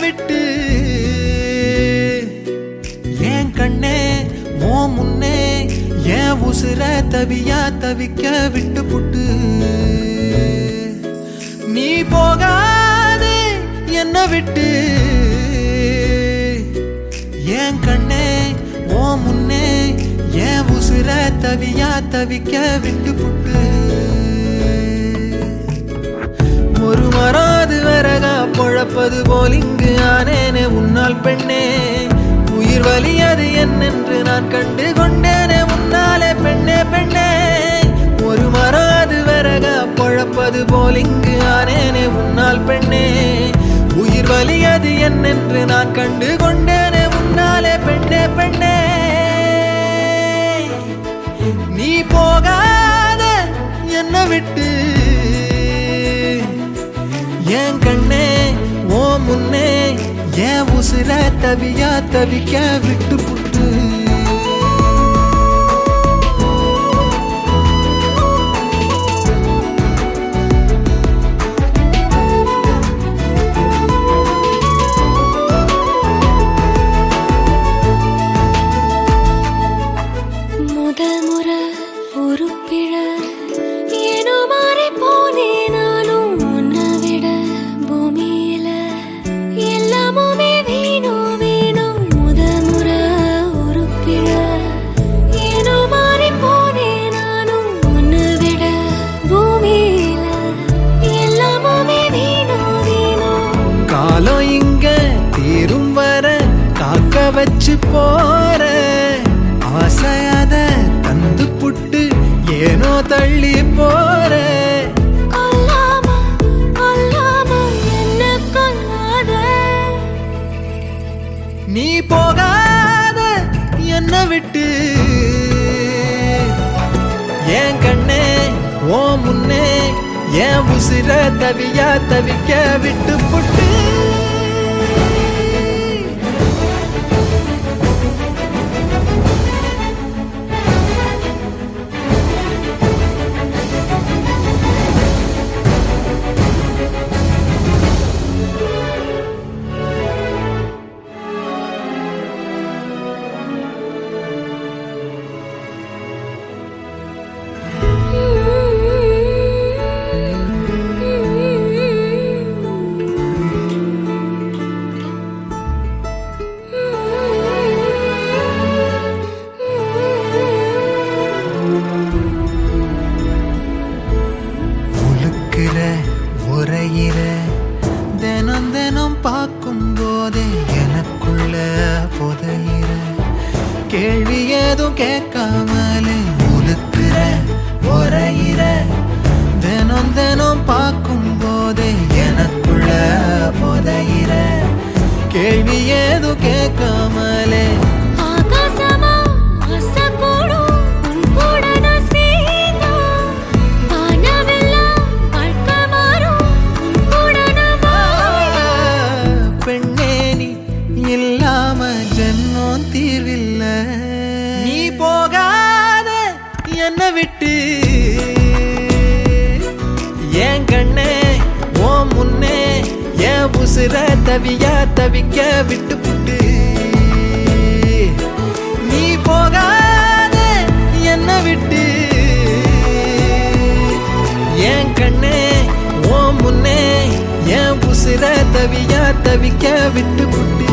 விட்டு ஏன் கண்ணே மோ முன்னே ஏன் உசுர தவியா தவிக்க விட்டு புட்டு. நீ போகாதே என்ன விட்டு. ஏன் கண்ணே ஓ முன்னே ஏன் உசுர தவியா தவிக்க விட்டு புட்டு. ஒரு மராது வரகா முழப்பது போல் இங்கு ஆனேனே உன்னால் பெண்ணே. உயிர் வலி அது என்னென்று நான் கண்டு கொண்டேனே உன்னாலே பெண்ணே பெண்ணே. ஒரு மராது வரகா பொழப்பது போல் இங்கு ஆனேனே உன்னால் பெண்ணே. உயிர் வலி அது என்னென்று நான் கண்டு கொண்டேனே உன்னாலே பெண்ணே பெண்ணே. நீ போகாத என்ன விட்டு. என் கண் ஓ முன்னே என் உசுர தவியா தவிக்க விட்டு புட்டு. முதல் முறை ஒரு பிழ. தள்ளி போற. கொல்லாம கொல்லாம என்ன கொல்லாத. நீ போகாத என்ன விட்டு. என் கண்ணே ஓ முன்னே என் உசிர தவியா தவிக்க விட்டு புட்டு. get go. என்ன விட்டு. என் கண்ணே ஓ முன்னே என் உசுர தவியா தவிக்க விட்டு புட்டு. நீ போகாத என்ன விட்டு. என் கண்ணே ஓ முன்னே என் உசுர தவியா தவிக்க விட்டு புட்டு.